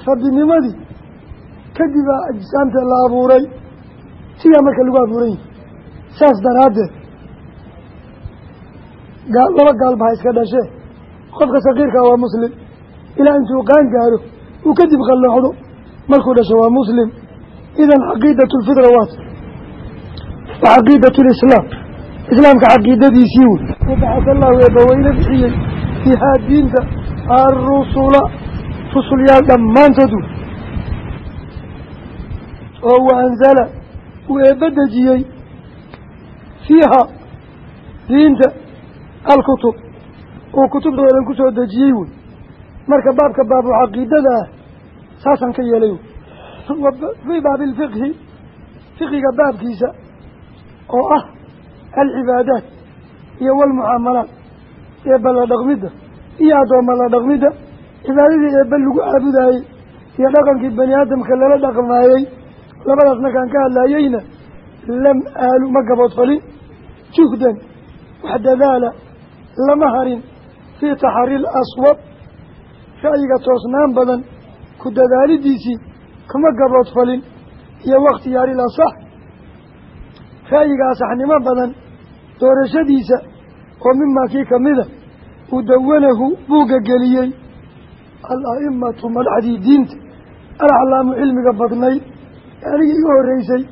rabbinimadii kadibaa ajsaamta la abuuray sidaa marka lagu abuuran yahi saas daraaddeed gaal laba gaalba ha iska dhashee qofka sakiirkaa waa muslim ilaa intuu qaan gaaro uu kadib qalloocdo markuu dhasho waa muslim. Idan caqiidatu lfitra waat wa caqiidatu lislaam islaamka caqiidadiisii wey wabacasa allahu eebbaweyne bixiyey fiihaa diinta arusula rusulyaal dhammaantood wey oo wa anzala uu eebba dejiyey fiiha diinta alkutub. Uu kutubta oo dhan ku soo dejiyey wey marka baabka baabu caqiidada ah saasaan ka yeelay fii baabi ilfiqhi fiqiga baabkiisa oo ah alcibaadaat iyo walmucaamalaat eebba la dhaqmidda iyo addoomma la dhaqmidda cibaadadii eebba lagu caabudaayey iyo dhaqankii bani aadamka lala dhaqmaayey labadaas markaan ka hadlaayeyna lam aalu ma gaboodfalin juhdan wax dadaala lama harin fii taxariil aswab ra'yiga toosnaan badan ku dadaalidiisii kama gaboodfalin iyo wakhtiyaaril asax ra'yiga asaxnimo badan doorashadiisa oo mimaa kii kamida udawanahu buugga geliyey al-a'imatu madaxdii diinta alaclaamu cilmiga badnayd anigii iga horreysay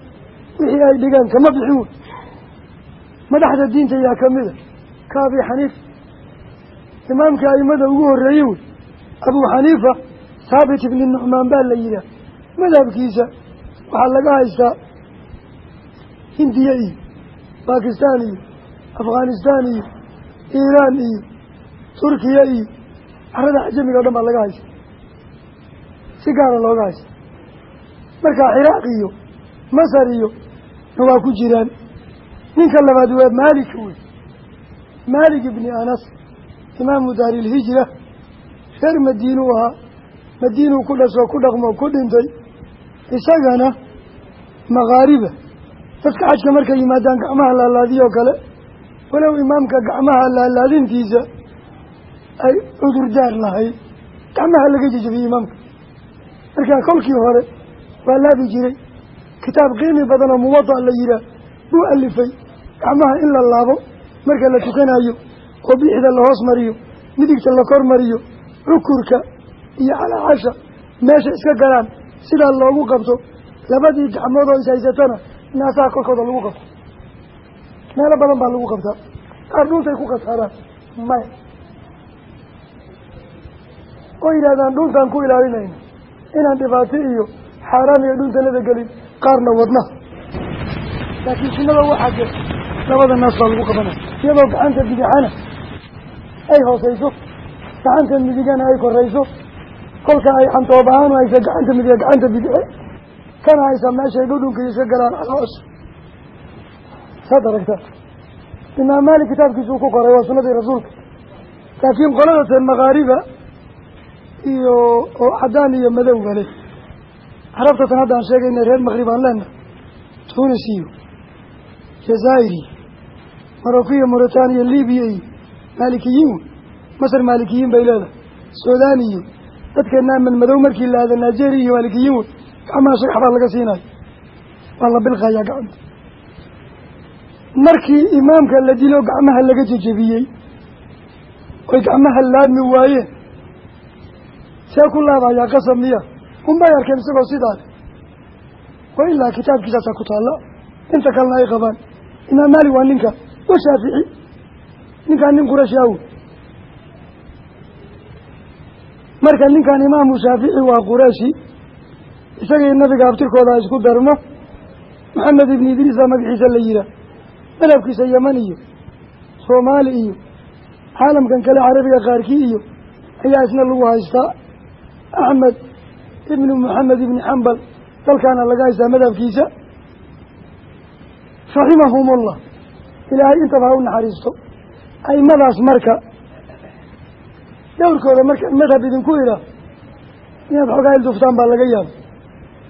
wixii ay dhigaan kama bixin wey madaxda diinta yaa ka mida ka abi xaniifa imaamka aimada ugu horreeyey wey abuu xaniifa haabit ibni nucmaan baa la yidhaah madhabkiisa waxaa laga haystaa hindiya iyo bakistaan iyo afghanistaan iyo iiraan iyo turkiya iyo carada cajamiga o dhan baa laga haysta. Si gaara looga haysta. Markaa ciraaq iyo masar iyo na waa ku jiraan. Ninka labaad waa maalik wey maalik ibni anas imaamu daari ilhijra reer madiinuu ahaa. Madiinuu ku dhasoo ku dhaqmoo ku dhintay. Isagana makaariba dadka xajka markay yimaadaan gacmaha laalaadiyoo kale walow imaamka gacmaha laalaadintiisa ay cudurdaar lahayd gacmaha laga jejabiyey imaamka. Markaa kolkii hore waa laabi jiray. Kitaab qiimi badan oo muwada la yihaah buu alifay gacmaha in la laabo marka la tukanayo oo biixda la hoos mariyo midigta la kor mariyo cukurka iyo calaacasha meesha iska galaan sidaa loogu qabto labadii gacmood oo is haysatana naasaha korkooda lagu qabto meelo badan baa lagu qabtaa. Qaar dhuuntay ku khasaaraan maya oo yidhahdaan dhuuntaan ku ilaalinayna. Inaan dhibaato iyo xaaraan iyo dhuntanada gelin qaarna wadnaha laakiin sunnada waxaa jir labada naas baa lagu qabanaya iyadoo gacanta bidixana ay hooseyso gacanta midigana ay korayso kolka ay cantoob ahaan haysa gacanta midiga gacanta bidixe kana haysa meeshay dhudhunkai iska galaan caloosha saad aragta imaam maalik kitaabkiisuu ku qoray waa sunnadii rasuulka. Laakiin qolada teen makaariba iyo oo cadaan iyo madowba leh carabta tan haddaan sheegayna reer maqrib aan leenahay tunis iyo jazaa'ir iyo maroko iyo mauritaniya libiya iyo maalikiyiin wey. Masar maalikiyiin bay leedahay. Suudaan iyo dadkeena aman madow markii la aada nigeria iyo maalikiyiin wey. Gacmaha shagax baa laga siinayo. Waa la bilqayaa gacanta markii imaamka la dilo gacmaha laga jejebiyey oy gacmaha laadmi waayeen see ku laabayaa qasab miya unbay arkeen isagoo sidaale wa ilaa kitaabkiisaasaa ku taalla inta kalena ay qabaan. Imaam maalik waa ninka. Wa shaafici. Ninkaan nin qurashi aw marka ninkan imaamu shaafici waa qurashi isagii nabiga abtirkooda isku darmo maxamed ibni idriisa magaciisa la yihaah madhabkiisa yeman iyo soomaali iyo caalamkan kale carabiga qaarkii iyo ayaa isna lagu haystaa axmed ibnu maxamed ibni xambal dalkaana laga haystaa madhabkiisa. Raximahumullah ilaahay intaba ha u naxariisto. Aimadaas marka dhowrkooda markaan madhab idinku idhaa inaad xoogaa ilduftaan baa laga yaaba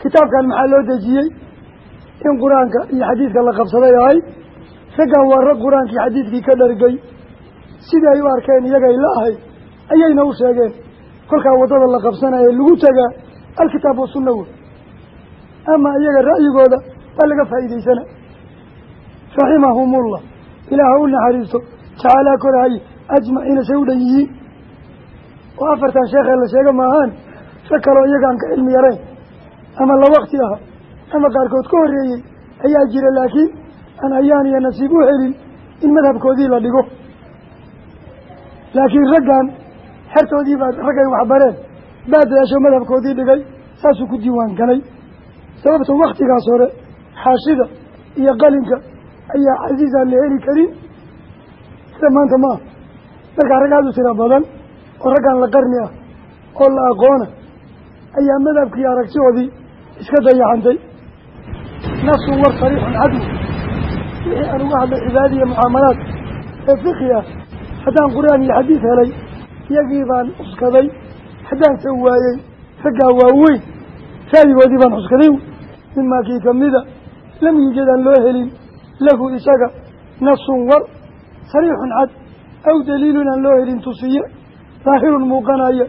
kitaabkan maxaa loo dejiyey? In qur'aanka iyo xadiidka la qabsaday ahay raggan waa rag qur'aankii xadiidkii ka dhargay. Sidii ay u arkeen iyagay la ahay? Ayayna u sheegeen. Kolkaa waddada la qabsanaya lagu tagaa alkitaab wasunna wey ama iyaga ra'yigooda baa laga faa'iidaysana. Raximahumullah ilaaha u naxariisto tacaalaa korahay ajmaciina say u dhan yihiin. Oo afartan sheekhee la sheega maahaan rag kaloo iyagaan ka cilmi yarayn ama la wakti aha ama qaarkood ka horreeyey ayaa jira laakiin aan ayaan iyo nasiib u helin in madhabkoodii la dhigo. Laakiin raggan xertoodii baa raggay waxbareen baa dayaasho madhabkoodii dhigay saasuu ku diiwaan galay. Sababta waktigaas hore xaashida iyo qalinka ayaa casiisaan la heli karin. Sida maanta ma ah markaa rag aada u tira badan oo raggan la qarni ah oo la aqoona ayaa madhabkii aragtidoodii iska dayaxantay. Nasun war sariixun cadwi wixii aan uga hadlay cibaada mucaamalaad ee fiqi ah haddaan qur'aan iyo xadiid helay iyagii baan cuskaday haddaan se waayey raggaa waaweyn ra'yigoodii baan cuskaday mimaa kii kamida lam yuujad aan loo helin lahu isaga nasun war sariixun cad aw daliilun aan loo helin tusiye daahirun muuqanaya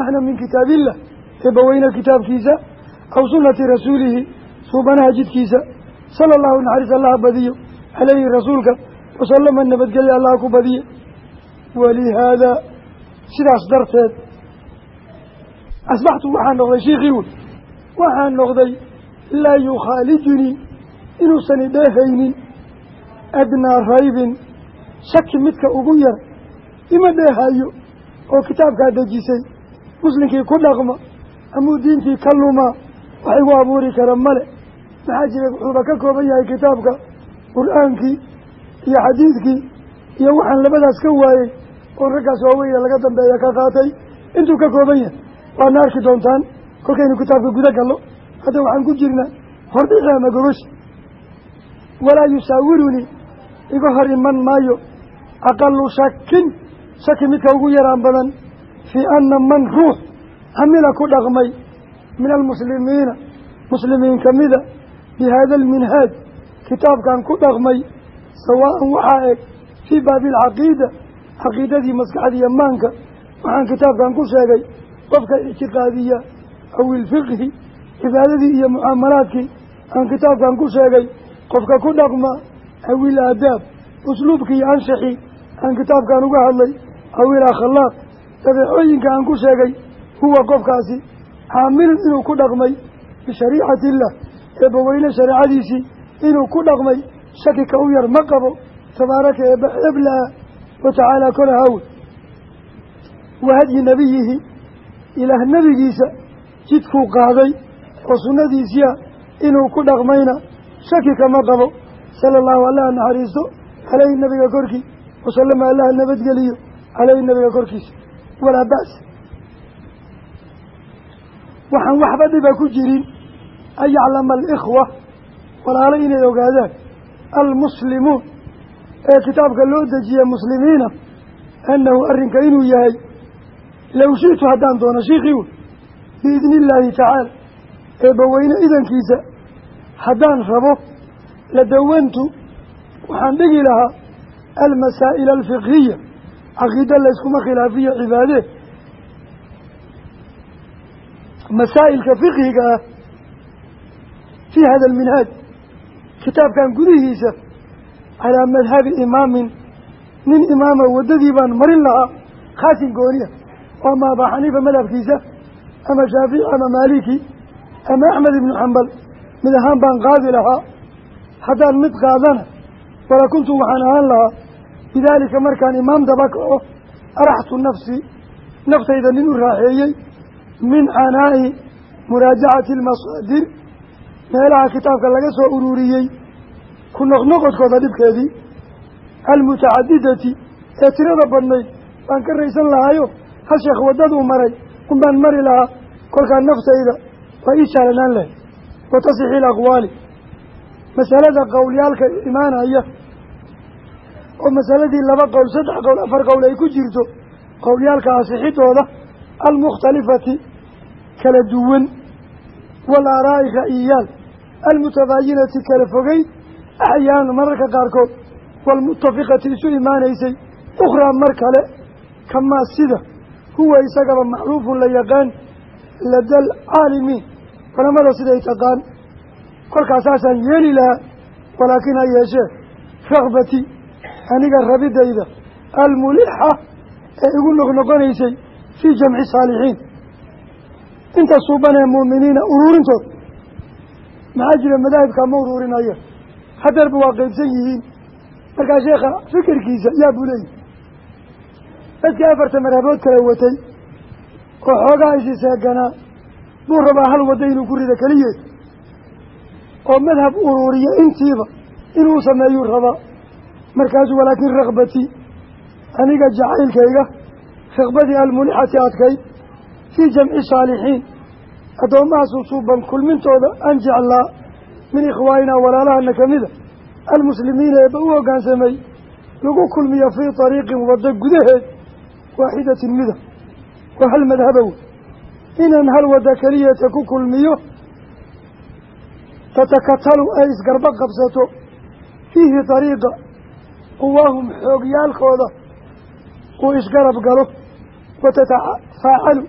ahna min kitaabillah eebbaweyne kitaabkiisa aw sunnati rasuulihi suubanaha jidkiisa sala allahu naxariis allaha badiyo caleyhi rasuulka wasalama nabadgelya allaha ku badiye walihaadaa sidaas darteed asbaxtu waxaan noqday shiikhii wey waxaan noqday laa yukhaalijunii inuusan idheehaynin adnaa raybin shaki midka ugu yar ima dheehayo oo kitaabkaa dejisay muslimkii ku dhaqma amuu diintii ka lumaa wax igu abuuri kara male maxaa jira wuxuuba ka kooban yahay kitaabka qur'aankii iyo xadiidkii iyo waxaan labadaas ka waayey oo raggaas waaweyne laga dambeeya ka qaatay intuu ka kooban yahay waadna arki doontaan kolkaynu kitaabka guda gallo. Hadda waxaan ku jirnaa hordhici ama gogoshi walaa yusaawirunii iga hor iman maayo. Aqalu shakin shaki midka ugu yaraan badan fii anna man ruux camila ku dhaqmay min almuslimiina. Muslimiin kamida bi haada alminhaaj kitaabkan ku dhaqmay sawaa'an waxaa eg fii baabi alcaqiida caqiidadii maskaxdiiyo maanka. Waxaan kitaabkan ku sheegay qofka ictiqaadiya aw ilfiqhi cibaadadii iyo mucaamalaadkii. Aan kitaabkan ku sheegay qofka ku dhaqma aw il aadaab usluubkii iyo anshaxii aan kitaabkan uga hadlay aw il akhlaaq. Dabeecooyinka aan ku sheegay huwa qofkaasi caamilun inuu ku dhaqmay bishariicati illah eebbaweyne shareecadiisii inuu ku dhaqmay shaki ka u yar ma qabo tabaaraka eebba eblaa wa tacaalaa kola hawe wa hadyi nebiyihi ilaah nebigiisa jidkuu qaaday oo sunnadiisiia inuu ku dhaqmayna shaki kama qabo. Sala allahu allaha naxariisto caleyhi nabiga korkii wasalama allaha nabadgeliyo caleyhi nabiga korkiisa. Walaa ba's waxaan waxba dhiba ku jirin an yaclama alikhwa walaalo inay ogaadaan almuslimuun ee kitaabka loo dejiye muslimiina annahu arrinka inuu yahay low shi'tu haddaan doono shiikhii wey biidni illaahi tacaala eebbaweyne idankiisa haddaan rabo la dawantu waxaan dhigi lahaa almasaa'ila alfiqhiya caqiida layskuma khilaafiyo cibaadee masaa'ilka fiqhiga ah fii hada alminhaaj kitaabkan gudihiisa calaa madhabi imaamin. Nin imaama waddadii baan marin lahaa khaasin gooniya oo ama abaa xaniifa madhabkiisa ama shaafici ama maaliki ama axmed ibnu xambal. Mid ahaan baan qaadi lahaa. Haddaan mid qaadana wala kuntu waxaan ahaan lahaa bidaalika markaan imaam daba kaco araxtu nafsi naftayda nin u raaxeeyey min canaa'i muraajacati almasaadir meelaha kitaabka laga soo ururiyey ku noqnoqodkooda dhibkeedii almutacadidati ee tirada badnayd baan ka raysan lahaayo hal sheekh waddaduu maray un baan mari lahaa kolkaa naftayda waa ii sahlanaan lahay wa tasixi ilaqwaali masalada qowlyaalka imaanaya oo masaladii laba qowl saddex qowl afar qowl ay ku jirto qowlyaalka asixidooda almukhtalifati kala duwan walaaraa'i ra'yiyaal almutabaayinati kala fogeyn axyaana mararka qaarkood waalmutafiqati isu imaanaysay ukhraa mar kale kamaa sida huwa isagaba macruufun la yaqaan ladal caalimiin culamada siday taqaan kolkaasaasaan yeeli lahaa walaakin ha yeeshee rakbati aniga rabidayda almulixa ee igu noqnoqonaysay fii jamci saalixiin inta suuban ee mu'miniina uruurintood maxaa jira madaahibkaa ma uruurinaya hadeerba waa qeybsan yihiin. Markaa sheekha fikirkiisa yaa buu leeyihi dadkii afarta madhabood kala watay oo xoogaa isi seeganaa buu rabaa hal waddo inuu ku rido keliyeed oo madhab uruuriya intiiba inuu sameeyuu rabaa. Markaasuu walaakin rakbatii aniga jacaylkayga rakbadii almulixati adkayd fii jamci saalixiin addoommaha susuuban kulmintooda aan jeclaa min ikhwaanina walaalahana kamida almuslimiina eeba u hoggaansamay lagu kulmiyo fii ariiqin waddo gudaheed waaxidatin mida waa hal madhabow inaan hal wadda keliyata ku kulmiyo tatakatalu ay isgarba qabsato fiihi dariiqa quwaahum xoogyaalkooda uu isgarab galo wa tatafaacalu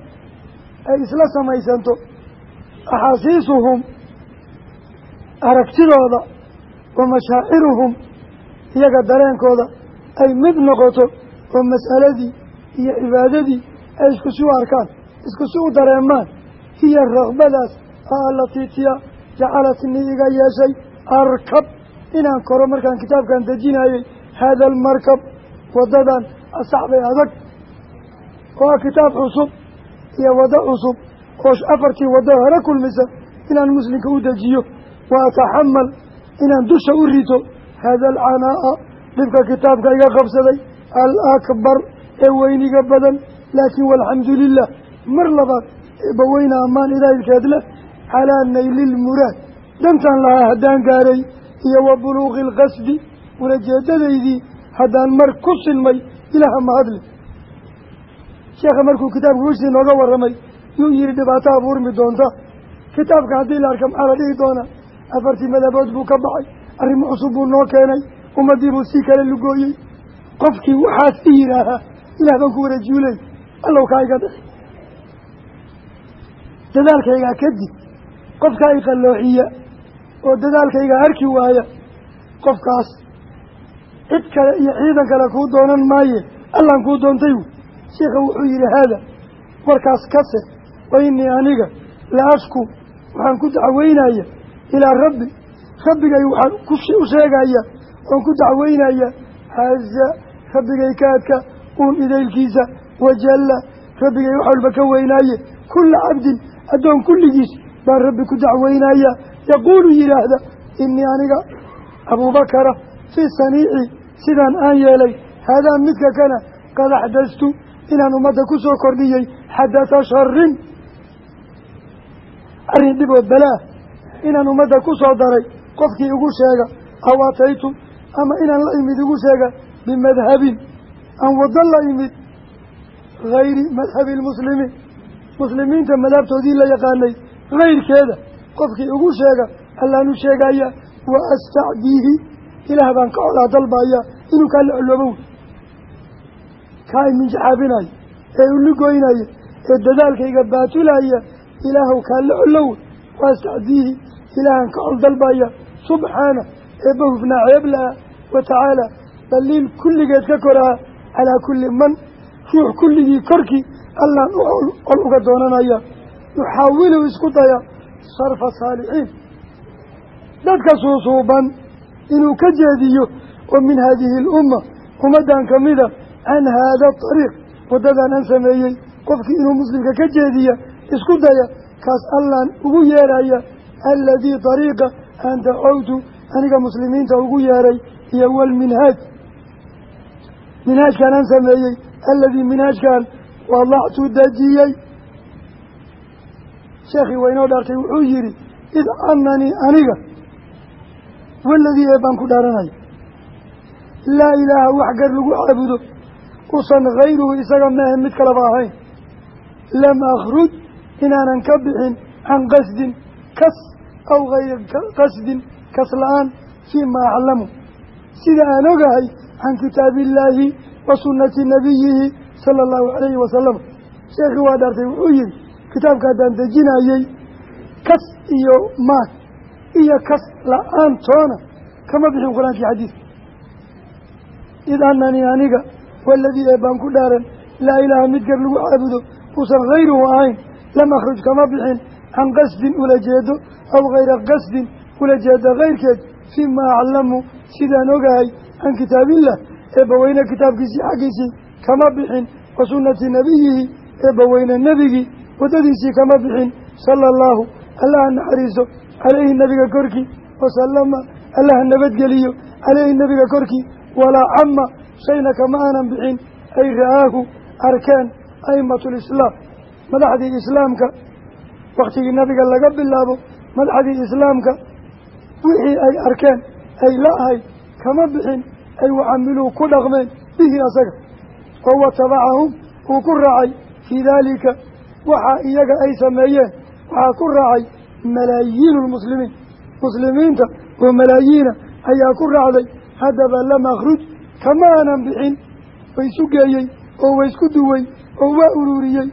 ay isla samaysanto axaasiisuhum aragtidooda wa mashaaciruhum iyaga dareenkooda ay mid noqoto oo mas'aladii iyo cibaadadii ay isku si u arkaan isku si u dareemaan hiya rakbadaas a alatiitiya jacalatnii iga yeeshay arkab inaan koro markaan kitaabkan dejinayey haada almarkab waddadan asaxbay adag oo ah kitaab cusub iyo waddo cusub oo afartii waddo hore kulmisa inaan muslimka u dejiyo. Wa ataxamal inaan dusha u rito. Haada alcanaa'a dhibka kitaabka iga qabsaday alakbar ee weyniga badan. Laakiin walxamdu lilah mar labaad eebbaweyne ammaan ilaahilkeed leh calaa nayli lmuraad dantaan lahaa haddaan gaaray iyo wa buluuqi alqasdi ulajeedadaydii haddaan mar ku silmay ilaaha mahadle sheekha markuu kitaabka wishii nooga warramay yuu yihi dhibaato abuurmi doonta. Kitaabka haddii la arka maxaa la dhihi doonaa? Afartii madabood buu ka baxay. Arrimo cusub buu noo keenay. Ummaddii buu sii kala lugooyey qofkii waxaas i yidhaahaa ilaah baan ku wareejiyuley allow kaa iga dhixi dadaalkaygaa kadib qofkaa i qalloociya oo dadaalkaygaa arki waaya qofkaas cid kale iyo ciidan kale kuu doonan maaye. Allaan kuu doontay wy sheikha wuxuu yidhi haada warkaas kase wa innii aniga la ashku waxaan ku dacweynaya ilaa rabbi rabbigay waxaan ku sheegaya oon ku dacweynaya haza rabbigay kaadka uun idaylkiisa wajalla rabbigay wax walba ka weynaaye kulla cabdin addoon kulligiis baan rabbi ku dacweynaya yaquulu yidhaahda innii aniga abuubakara fii saniici sidaan aan yeelay haadaa midka kana qad axdastu inaan ummadda ku soo kordhiyey xadata sharin arrin dhibood balaa inaan ummadda ku soo daray qofkii igu sheega aw ataytu ama inaan la imid igu sheega bimadhabin aan waddo la imid hayri madhabi lmuslimiin muslimiinta madhabtoodii la yaqaanay hayrkeeda qofkii igu sheega allaanu sheegaya wa astacdiihi ilaah baan ka colaa dalbaya inuu kaa la coloobow kaa iminjaxaabinaya ee uligoynaya ee dadaalkayga baatulaya ilaahow kaa la colow wa astacdiihi ilaahaan ka col dalbaya subxaana eebba hufnaa ceeblaha wa tacaala daliil kulligeed ka koraha calaa kulli man ruux kulligii korkii allaan u col uga doonanaya yuxaawilu isku daya sarfa saalixiin dadka suusuuban inuu ka jeediyo oo min haadihi alumma ummaddan ka mida can haada ariiq waddadan aan sameeyey qofkii inuu muslimka ka jeediya isku daya kaas allaan ugu yeeraya aladii dariiqa an dacowtu aniga muslimiinta ugu yeeray iyo walminhaaj minhaajkan aan sameeyey aladii minhaajkan wadactu dejiyey sheekhii waynoo dhaartay wuxuu yihi id ananii aniga waladii ee baan ku dhaaranaya laa ilaaha wax gar lagu caabudo usan hayruhu isaga maahe mid kalaba ahayn. Lam akhruj inaanan ka bixin can qasdin kas aw hayri qasdin kas la'aan fii maa aclamu. Sida aan ogahay can kitaabillaahi wa sunnati nabiyihi sala allahu calayhi wasalam sheekhii waa dhaartay wuxuu yihi kitaabka haddaan dejinayey kas iyo maag iyo kas la'aantoona kama bixin qur'aankii xadiidka id ananii aniga waladii ee baan ku dhaaran laa ilaaha mid gar lagu caabudo uusan hayruhu ahayn lam akhruj kama bixin can qasdin ula jeedo aw hayra qasdin ula jeeda kayrkeed fii maa aclamu sidaan ogahay can kitaabillah eebbaweyne kitaabkiisii xaggiisii kama bixin wa sunnati nabiyihi eebbaweyne nebigii waddadiisii kama bixin sala allahu allaha naxariiso caleyhi nebiga korkii wasalama allaha nabadgeliyo caleyhi nebiga korkii walaa cama shayna kama aanan bixin ay ra'aahu arkeen aimatulislaam madaxdii islaamka wakhtigii nabiga laga bilaabo madaxdii islaamka wixii ay arkeen ay la ahayd kama bixin ay wacamiluu ku dhaqmeen bihi asaga. Oo watabacahum uu ku raacay fii daalika waxaa iyaga ay sameeyeen waxaa ku raacay malaayiinu lmuslimiin muslimiinta oo malaayiina ayaa ku raacday haddaba lam akhruj kama aanan bixin. Waysu geeyey oo waysku duway oo waa ururiyey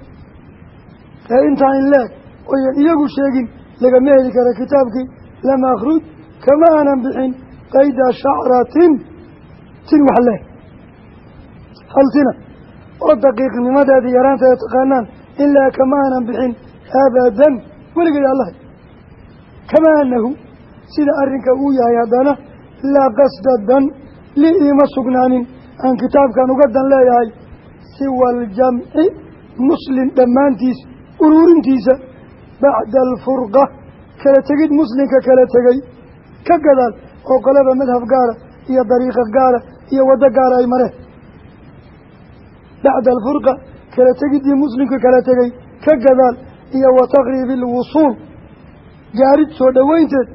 ee intaa in leeg oyan iyagu sheegin lagama heli kara kitaabkii lam akhruj kama aanan bixin qayda shacratin. Tin wax leh hal tina oo daqiiqnimadeeda yaraanteeda taqaanaan ilaa kama aanan bixin abadan. Weligeed allahay kama anahu sida arrinka uu yahay haddana laa qasda dan li iima sugnaanin aan kitaabkan uga dan leeyahay siwa aljamci muslim dhammaantiis uruurintiisa bacda alfurqa kala tegid muslimka kala tegay ka gadaal oo qolaba madhab gaara iyo dariiqa gaara iyo waddo gaara ay mareen. Bacda alfurqa kala tegiddii muslimka kala tegay ka gadaal iyo wa taqriibi alwusuul gaarid soo dhoweynteed.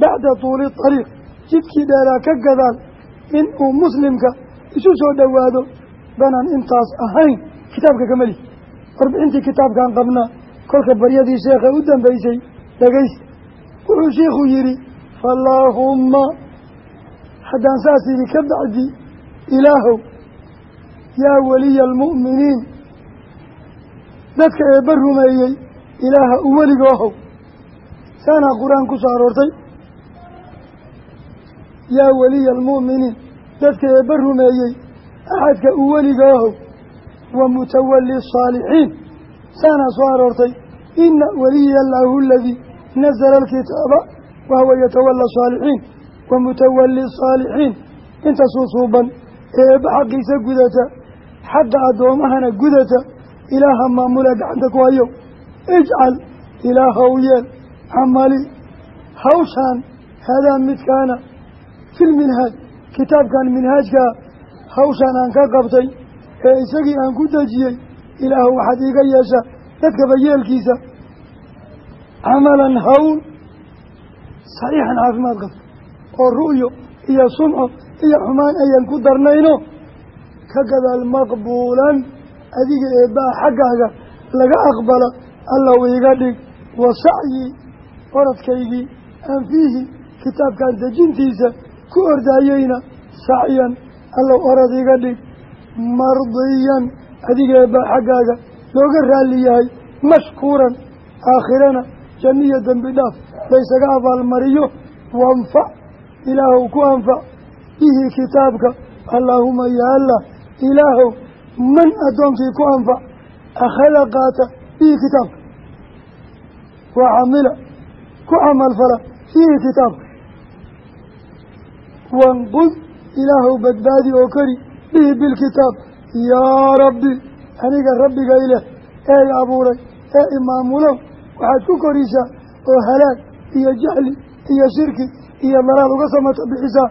Bacda tuuli ariiq jidkii dheeraa ka gadaal in uu muslimka isu soo dhowaado banaan intaas ahayn. Kitaabka kameli warbixintii kitaabkan qabnaa kolka baryadii sheekha u dambeysay dhegaysta wuxuu sheikhu yidhi fallaahumma haddaan saas yidhi ka bacdi ilaahow yaa weliya almu'miniin. Dadka eebba rumeeyey ilaaha u weligoohow saanaa qur'aan ku soo aroortay. Yaa weliya almu'miniin. Dadka eebba rumeeyey axadka u weligoohow wa mutawali asaalixiin saanaa soo aroortay ina weliya allaahu aladii nazala alkitaaba wahuwa yatawala asaalixiin wa mutawali asaalixiin inta suusuuban ee eebba xaqiisa gudata xaqa addoomahana gudata ilaaha maamula gacanta ku hayo ijcal ilaahow yeel camali hawshaan haadaa midkaana filminhaaj kitaabkan minhaajkaa hawshaan aan ka qabtay ee isagii aan ku dejiyey ilaahu waxaad iiga yeesha dadkaba yeelkiisa camalan hawl saxiixan caafimaad qabta. Oo ru'yo iyo sumco iyo xumaan ayaan ku darnayno. Ka gadaal maqbuulan adiga eebbaa xaggaaga laga aqbala allow iiga dhig. Wa sacyi oradkaygii aan fiihi kitaabkan dejintiisa ku ordaayeyna sacyan allow orad iga dhig mardiyan adiga eebbaa xaggaaga looga raalli yahay mashkuuran aakhirana janniya dembi dhaaf laysaga abaalmariyo waanfac ilaahow ku anfac bihi kitaabka allaahuma ya allah ilaahow man addoonkii ku anfac akhada qaata bihi kitaabka. Waa camila ku camalfala fiihi kitaabka. Wanqud ilaahow badbaadi oo kori bihi bilkitaab. Yaa rabbi aniga rabbiga ileh ee i abuuray ee imaamulow waxaad ku korisaa oo halaag iyo jahli iyo shirki iyo dalaal uga samata bixisaa.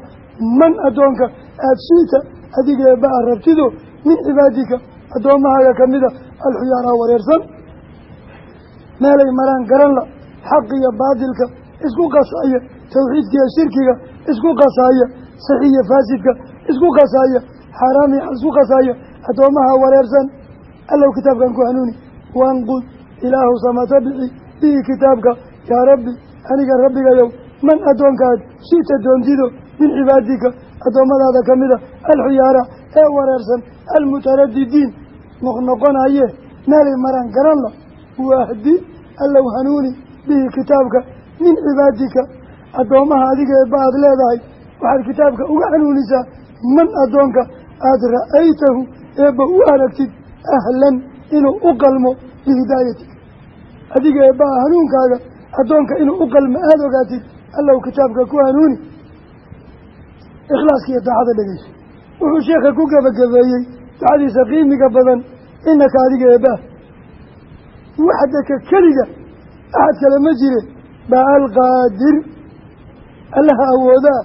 Man addoonka aada shiita adiga eebba a rabtido min cibaadika addoommahaaga ka mida alxuyaaraa wareersan. Meelay maraan garan la xaq iyo baadilka isku qasaaya tawxiidka iyo shirkiga isku qasaaya saxi iyo faasidka isku qasaaya xaaraam iyo isku qasaaya addoommaha wareersan allow kitaabkan ku hanuuni wanqud ilaahu samata bixi bihi kitaabka yaa rabbi aniga rabbigayow man addoonkaad shita doontido min cibaadika addoommadaada ka mida alxuyaara ee wareersan almutaradidiin noqnoqonaye meelay maraan garanla wahdi allow hanuuni bihi kitaabka min cibaadika addoommaha adiga eebba aada leedahay waxaad kitaabka uga hanuunisaa man addoonka aada ra'aytahu eebba u aragtid ahlan inuu u qalmo bihidaayatika adiga eebbaha hanuunkaaga addoonka inuu u qalmo aada ogaatid allow kitaabka ku hanuuni. Ikhlaaskiiyo daacada dhegeyso wuxuu sheekha ku gebagabeeyey ducadiisa qiimiga badan inaka adiga eebbaah waxdaka keliga axad kale ma jire baa alqaadir. Allaha awoodaa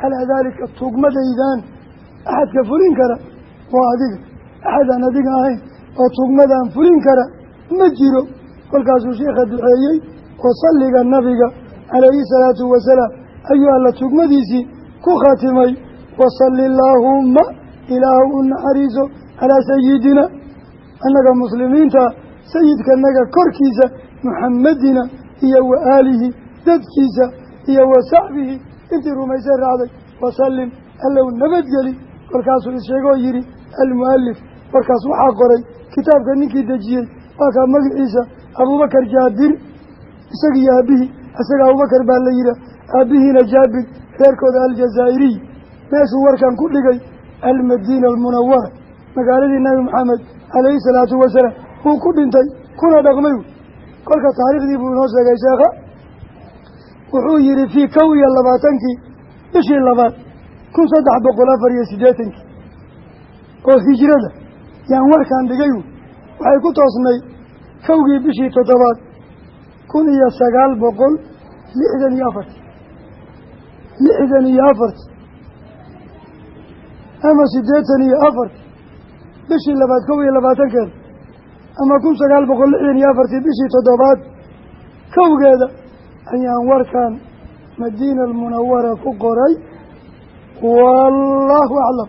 calaa daalika tugmadaydan axadka fulin kara waa adiga axadaan adiga ahayn oo tugmadaan fulin kara ma jiro kolkaasuu sheekha duceeyey oo salliga nabiga calayhi salaatu wasalaam ayuu alla tugmadiisii ku khatimay wasalli allaahumma ilaahu u naxariiso calaa sayidina annaga muslimiinta sayidkanaga korkiisa muxamadina iyo wa aalihi dadkiisa iyo wa saxbihi intii rumaysay raacday wasallim allow nabadgeli kolkaasuu isheegoo yidhi almu'alif warkaas waxaa qoray kitaabka ninkii dejiyey waa kaa magaciisa abuubakar jaabir. Isagiiyo aabbihii isaga abubakar baa la yidhaah aabbihiina jaabir reerkooda aljazaa'iriy meeshuu warkan ku dhigay almadiina almunawara magaaladii nabi maxamed calayhi salaatu wasalaam wuu ku dhintay kuna dhaqmay. Kolka taariikhdii buu inoo sheegay sheekha. Wuxuu yihi fii kow iyo labaatankii bishii labaad kun saddex boqol afar iyo siddeetankii oo hijrada yaan warkaan dhigay waxay ku toosnay kowgii bishii toddobaad kun iyo sagaal boqol lixdan iyo afarti lixdan iyo afarti ama siddeetan iyo afarti bishii labaad kow iyo labaatankeeda ama kun sagaal boqol lixdan iyo afartii bishii toddobaad kowgeeda ayaan warkan madiina almunawara ku qoray wallaahu aclam